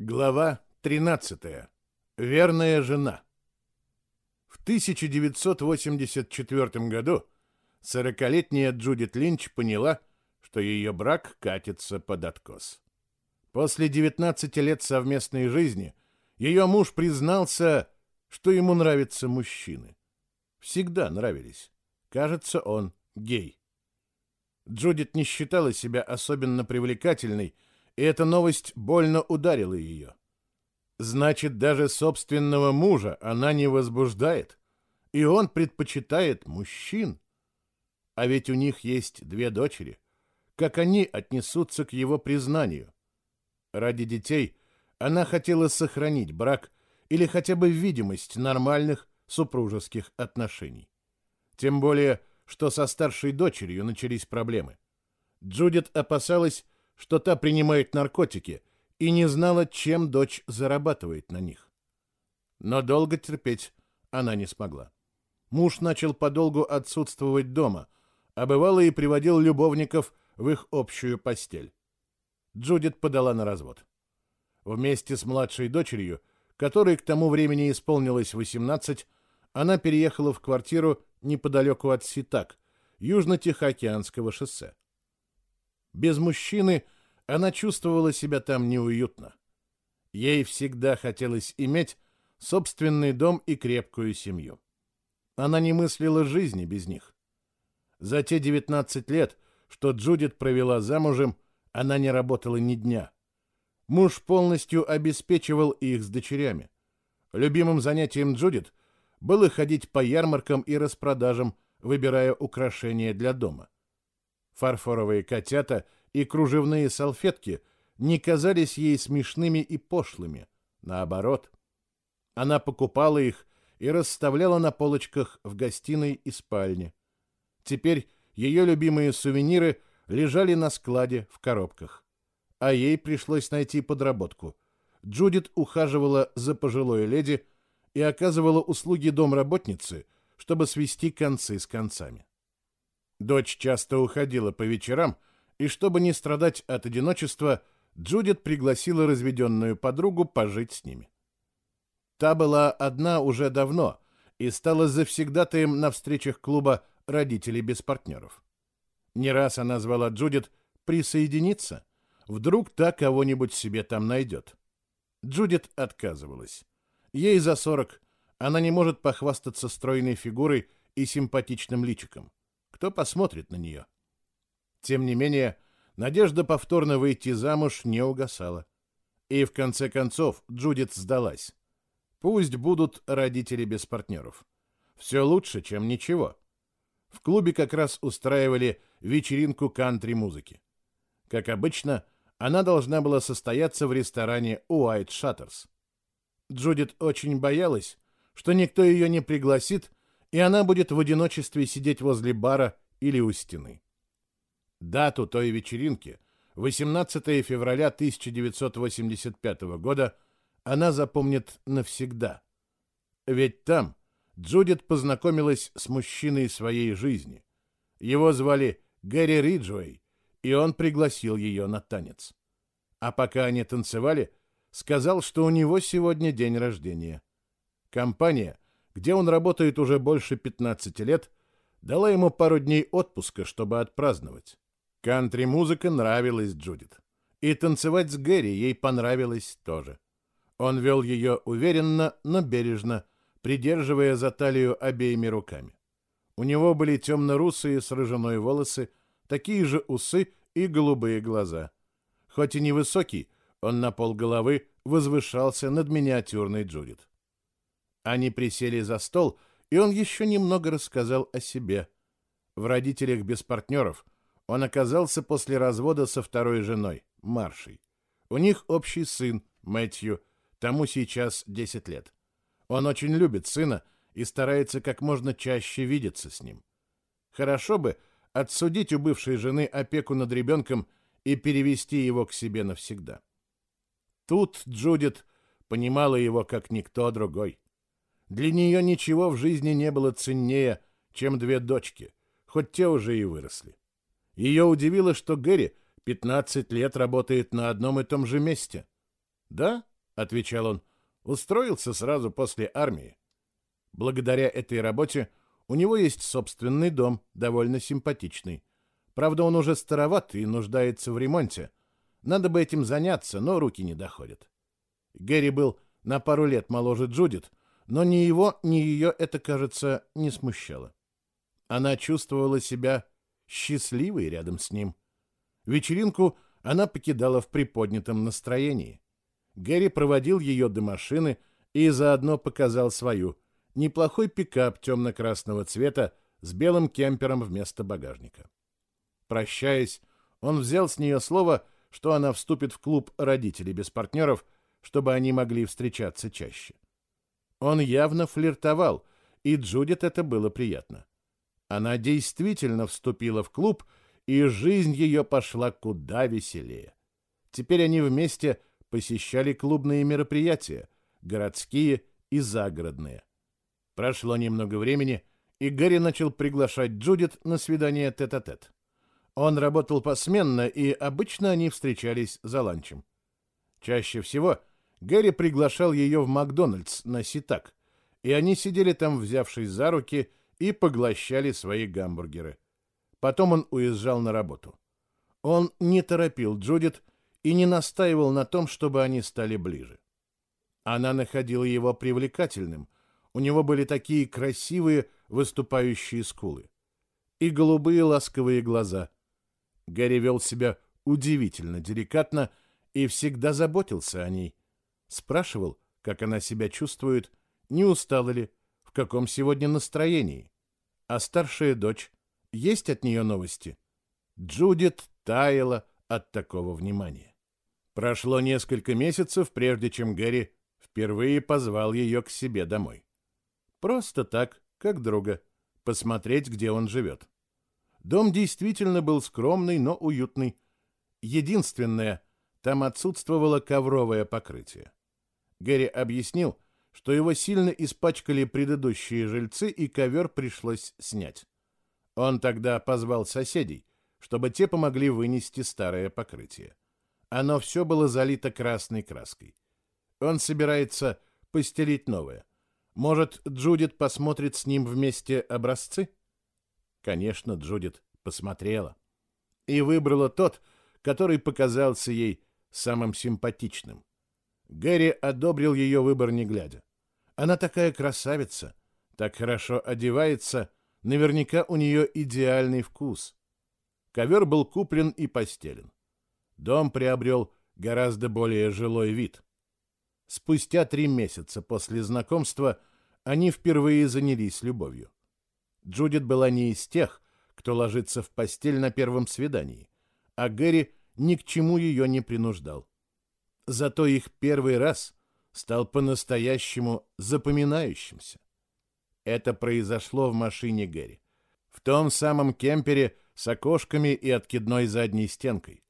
Глава 13. Верная жена. В 1984 году 40-летняя Джудит Линч поняла, что ее брак катится под откос. После 19 лет совместной жизни ее муж признался, что ему нравятся мужчины. Всегда нравились. Кажется, он гей. Джудит не считала себя особенно привлекательной, и эта новость больно ударила ее. Значит, даже собственного мужа она не возбуждает, и он предпочитает мужчин. А ведь у них есть две дочери. Как они отнесутся к его признанию? Ради детей она хотела сохранить брак или хотя бы видимость нормальных супружеских отношений. Тем более, что со старшей дочерью начались проблемы. Джудит опасалась, что та принимает наркотики и не знала, чем дочь зарабатывает на них. Но долго терпеть она не смогла. Муж начал подолгу отсутствовать дома, а бывало и приводил любовников в их общую постель. Джудит подала на развод. Вместе с младшей дочерью, которой к тому времени исполнилось 18, она переехала в квартиру неподалеку от Ситак, Южно-Тихоокеанского шоссе. Без мужчины она чувствовала себя там неуютно. Ей всегда хотелось иметь собственный дом и крепкую семью. Она не мыслила жизни без них. За те 19 лет, что Джудит провела замужем, она не работала ни дня. Муж полностью обеспечивал их с дочерями. Любимым занятием Джудит было ходить по ярмаркам и распродажам, выбирая украшения для дома. Фарфоровые котята и кружевные салфетки не казались ей смешными и пошлыми. Наоборот, она покупала их и расставляла на полочках в гостиной и спальне. Теперь ее любимые сувениры лежали на складе в коробках. А ей пришлось найти подработку. Джудит ухаживала за пожилой леди и оказывала услуги домработницы, чтобы свести концы с концами. Дочь часто уходила по вечерам, и чтобы не страдать от одиночества, Джудит пригласила разведенную подругу пожить с ними. Та была одна уже давно и стала завсегдатаем на встречах клуба родителей без партнеров. Не раз она звала Джудит присоединиться, вдруг та кого-нибудь себе там найдет. Джудит отказывалась. Ей за сорок, она не может похвастаться стройной фигурой и симпатичным личиком. Кто посмотрит на нее? Тем не менее, надежда повторно выйти замуж не угасала. И в конце концов Джудит сдалась. Пусть будут родители без партнеров. Все лучше, чем ничего. В клубе как раз устраивали вечеринку кантри-музыки. Как обычно, она должна была состояться в ресторане White Shutters. Джудит очень боялась, что никто ее не пригласит, и она будет в одиночестве сидеть возле бара или у стены. Дату той вечеринки, 18 февраля 1985 года, она запомнит навсегда. Ведь там Джудит познакомилась с мужчиной своей жизни. Его звали Гэри Риджуэй, и он пригласил ее на танец. А пока они танцевали, сказал, что у него сегодня день рождения. Компания, где он работает уже больше 15 лет, дала ему пару дней отпуска, чтобы отпраздновать. Кантри-музыка нравилась Джудит. И танцевать с Гэри ей понравилось тоже. Он вел ее уверенно, но бережно, придерживая за талию обеими руками. У него были темно-русые с рыжиной волосы, такие же усы и голубые глаза. Хоть и невысокий, он на пол головы возвышался над миниатюрной Джудит. Они присели за стол, и он еще немного рассказал о себе. В родителях без партнеров он оказался после развода со второй женой, Маршей. У них общий сын, Мэтью, тому сейчас 10 лет. Он очень любит сына и старается как можно чаще видеться с ним. Хорошо бы отсудить у бывшей жены опеку над ребенком и перевести его к себе навсегда. Тут Джудит понимала его как никто другой. Для нее ничего в жизни не было ценнее, чем две дочки, хоть те уже и выросли. Ее удивило, что Гэри 15 лет работает на одном и том же месте. «Да», — отвечал он, — «устроился сразу после армии. Благодаря этой работе у него есть собственный дом, довольно симпатичный. Правда, он уже староват и нуждается в ремонте. Надо бы этим заняться, но руки не доходят. Гэри был на пару лет моложе Джудит, но ни его, ни ее это, кажется, не смущало. Она чувствовала себя счастливой рядом с ним. Вечеринку она покидала в приподнятом настроении. Гэри проводил ее до машины и заодно показал свою. Неплохой пикап темно-красного цвета с белым кемпером вместо багажника. Прощаясь, он взял с нее слово, что она вступит в клуб родителей без партнеров, чтобы они могли встречаться чаще. Он явно флиртовал, и Джудит это было приятно. Она действительно вступила в клуб, и жизнь ее пошла куда веселее. Теперь они вместе посещали клубные мероприятия, городские и загородные. Прошло немного времени, и Гэри начал приглашать Джудит на свидание тет-а-тет. -тет. Он работал посменно, и обычно они встречались за ланчем. Чаще всего Гэри приглашал ее в Макдональдс на Ситак, и они сидели там, взявшись за руки, и поглощали свои гамбургеры. Потом он уезжал на работу. Он не торопил Джудит и не настаивал на том, чтобы они стали ближе. Она находила его привлекательным. У него были такие красивые выступающие скулы и голубые ласковые глаза, Гарри вел себя удивительно деликатно и всегда заботился о ней. Спрашивал, как она себя чувствует, не устала ли, в каком сегодня настроении. А старшая дочь, есть от нее новости? Джудит таяла от такого внимания. Прошло несколько месяцев, прежде чем Гэри впервые позвал ее к себе домой. Просто так, как друга, посмотреть, где он живет. Дом действительно был скромный, но уютный. Единственное, там отсутствовало ковровое покрытие. Гэри объяснил, что его сильно испачкали предыдущие жильцы, и ковер пришлось снять. Он тогда позвал соседей, чтобы те помогли вынести старое покрытие. Оно все было залито красной краской. Он собирается постелить новое. Может, Джудит посмотрит с ним вместе образцы? Конечно, Джудит посмотрела и выбрала тот, который показался ей самым симпатичным. Гэри одобрил ее выбор не глядя. Она такая красавица, так хорошо одевается, наверняка у нее идеальный вкус. Ковер был куплен и постелен. Дом приобрел гораздо более жилой вид. Спустя три месяца после знакомства они впервые занялись любовью. Джудит была не из тех, кто ложится в постель на первом свидании, а Гэри ни к чему ее не принуждал. Зато их первый раз стал по-настоящему запоминающимся. Это произошло в машине Гэри. В том самом кемпере с окошками и откидной задней стенкой.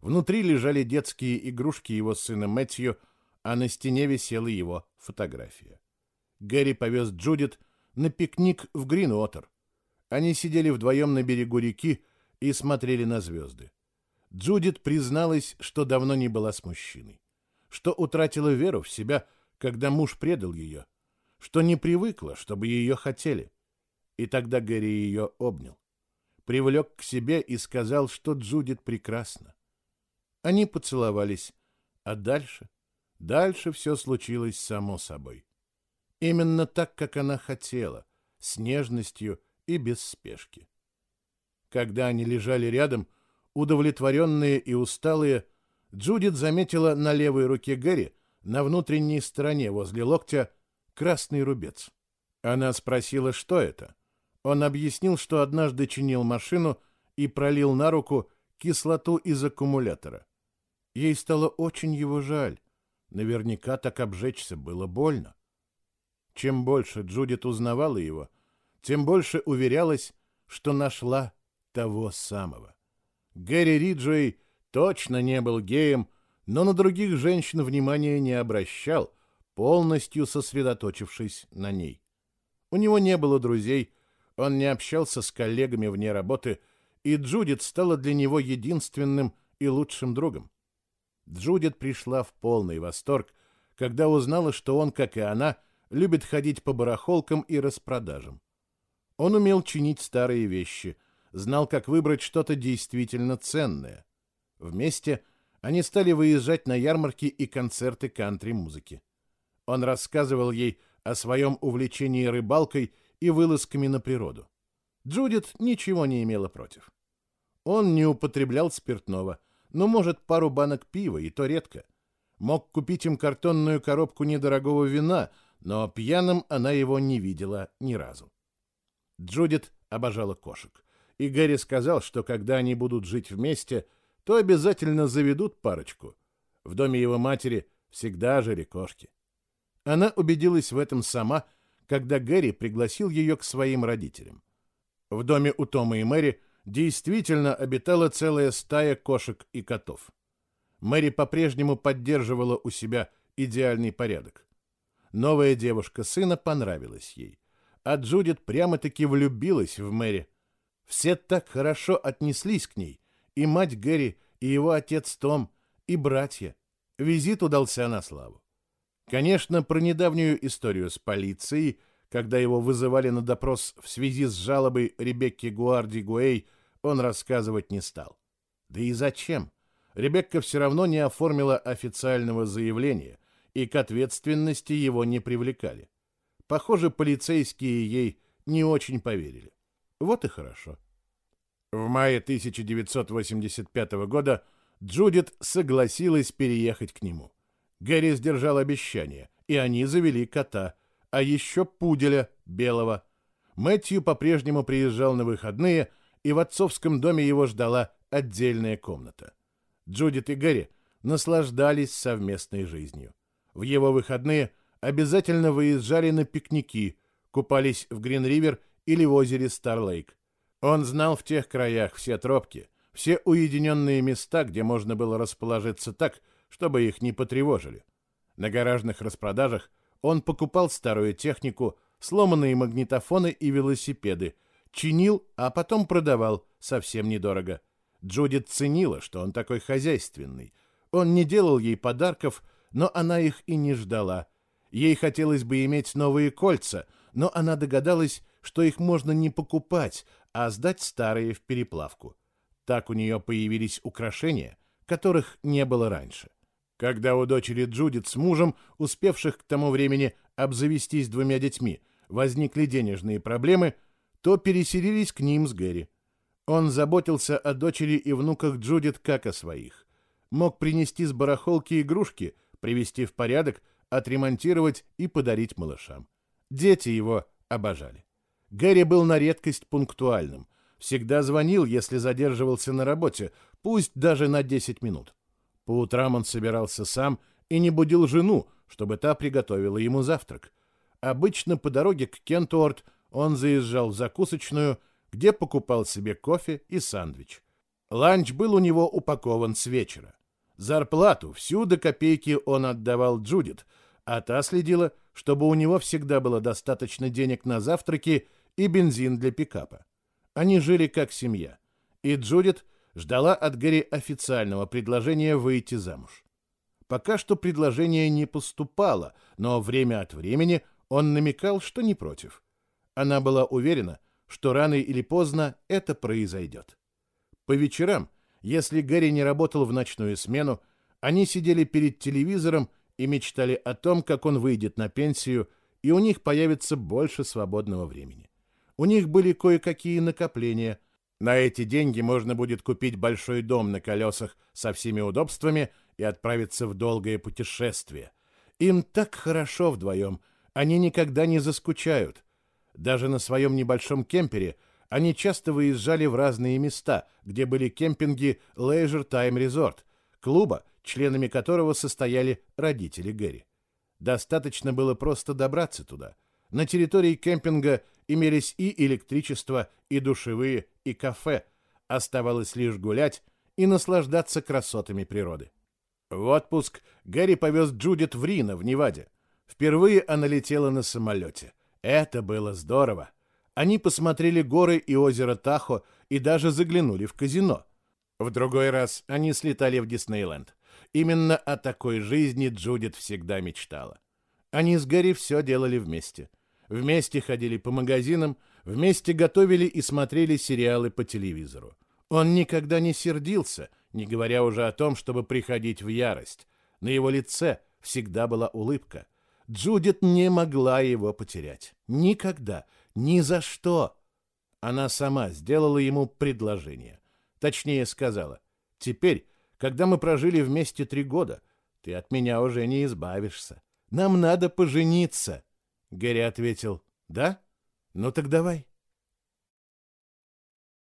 Внутри лежали детские игрушки его сына Мэтью, а на стене висела его фотография. Гэри повез Джудит на пикник в Гринуотер. Они сидели вдвоем на берегу реки и смотрели на звезды. Джудит призналась, что давно не была с мужчиной, что утратила веру в себя, когда муж предал ее, что не привыкла, чтобы ее хотели. И тогда Гэри ее обнял, привлек к себе и сказал, что Джудит прекрасна. Они поцеловались, а дальше, дальше все случилось само собой. Именно так, как она хотела, с нежностью и без спешки. Когда они лежали рядом, удовлетворенные и усталые, Джудит заметила на левой руке Гэри, на внутренней стороне возле локтя, красный рубец. Она спросила, что это. Он объяснил, что однажды чинил машину и пролил на руку кислоту из аккумулятора. Ей стало очень его жаль. Наверняка так обжечься было больно. Чем больше Джудит узнавала его, тем больше уверялась, что нашла того самого. Гэри Риджей точно не был геем, но на других женщин внимания не обращал, полностью сосредоточившись на ней. У него не было друзей, он не общался с коллегами вне работы, и Джудит стала для него единственным и лучшим другом. Джудит пришла в полный восторг, когда узнала, что он, как и она, любит ходить по барахолкам и распродажам. Он умел чинить старые вещи, знал, как выбрать что-то действительно ценное. Вместе они стали выезжать на ярмарки и концерты кантри-музыки. Он рассказывал ей о своем увлечении рыбалкой и вылазками на природу. Джудит ничего не имела против. Он не употреблял спиртного, но, может, пару банок пива, и то редко. Мог купить им картонную коробку недорогого вина, но пьяным она его не видела ни разу. Джудит обожала кошек, и Гэри сказал, что когда они будут жить вместе, то обязательно заведут парочку. В доме его матери всегда жили кошки. Она убедилась в этом сама, когда Гэри пригласил ее к своим родителям. В доме у Тома и Мэри действительно обитала целая стая кошек и котов. Мэри по-прежнему поддерживала у себя идеальный порядок. Новая девушка сына понравилась ей, а Джудит прямо-таки влюбилась в Мэри. Все так хорошо отнеслись к ней, и мать Гэри, и его отец Том, и братья. Визит удался на славу. Конечно, про недавнюю историю с полицией, когда его вызывали на допрос в связи с жалобой Ребекки Гуарди Гуэй, он рассказывать не стал. Да и зачем? Ребекка все равно не оформила официального заявления, и к ответственности его не привлекали. Похоже, полицейские ей не очень поверили. Вот и хорошо. В мае 1985 года Джудит согласилась переехать к нему. Гэри сдержал обещание, и они завели кота, а еще пуделя белого. Мэтью по-прежнему приезжал на выходные, и в отцовском доме его ждала отдельная комната. Джудит и Гэри наслаждались совместной жизнью. В его выходные обязательно выезжали на пикники, купались в Грин-Ривер или в озере Старлейк. Он знал в тех краях все тропки, все уединенные места, где можно было расположиться так, чтобы их не потревожили. На гаражных распродажах он покупал старую технику, сломанные магнитофоны и велосипеды, чинил, а потом продавал совсем недорого. Джудит ценила, что он такой хозяйственный. Он не делал ей подарков, но она их и не ждала. Ей хотелось бы иметь новые кольца, но она догадалась, что их можно не покупать, а сдать старые в переплавку. Так у нее появились украшения, которых не было раньше. Когда у дочери Джудит с мужем, успевших к тому времени обзавестись двумя детьми, возникли денежные проблемы, то переселились к ним с Гэри. Он заботился о дочери и внуках Джудит как о своих. Мог принести с барахолки игрушки, привести в порядок, отремонтировать и подарить малышам. Дети его обожали. Гэри был на редкость пунктуальным. Всегда звонил, если задерживался на работе, пусть даже на 10 минут. По утрам он собирался сам и не будил жену, чтобы та приготовила ему завтрак. Обычно по дороге к Кентуорт он заезжал в закусочную, где покупал себе кофе и сандвич. Ланч был у него упакован с вечера. Зарплату всю до копейки он отдавал Джудит, а та следила, чтобы у него всегда было достаточно денег на завтраки и бензин для пикапа. Они жили как семья, и Джудит ждала от Гэри официального предложения выйти замуж. Пока что предложение не поступало, но время от времени он намекал, что не против. Она была уверена, что рано или поздно это произойдет. По вечерам, если Гэри не работал в ночную смену, они сидели перед телевизором и мечтали о том, как он выйдет на пенсию, и у них появится больше свободного времени. У них были кое-какие накопления. На эти деньги можно будет купить большой дом на колесах со всеми удобствами и отправиться в долгое путешествие. Им так хорошо вдвоем, они никогда не заскучают. Даже на своем небольшом кемпере они часто выезжали в разные места, где были кемпинги Leisure Time Resort, клуба, членами которого состояли родители Гэри. Достаточно было просто добраться туда. На территории кемпинга имелись и электричество, и душевые, и кафе. Оставалось лишь гулять и наслаждаться красотами природы. В отпуск Гэри повез Джудит в Рино, в Неваде. Впервые она летела на самолете. Это было здорово. Они посмотрели горы и озеро Тахо и даже заглянули в казино. В другой раз они слетали в Диснейленд. Именно о такой жизни Джудит всегда мечтала. Они с Гэри все делали вместе. Вместе ходили по магазинам, вместе готовили и смотрели сериалы по телевизору. Он никогда не сердился, не говоря уже о том, чтобы приходить в ярость. На его лице всегда была улыбка. Джудит не могла его потерять. Никогда. Ни за что. Она сама сделала ему предложение. Точнее сказала, «Теперь, когда мы прожили вместе три года, ты от меня уже не избавишься. Нам надо пожениться». Гэри ответил, «Да? Ну так давай».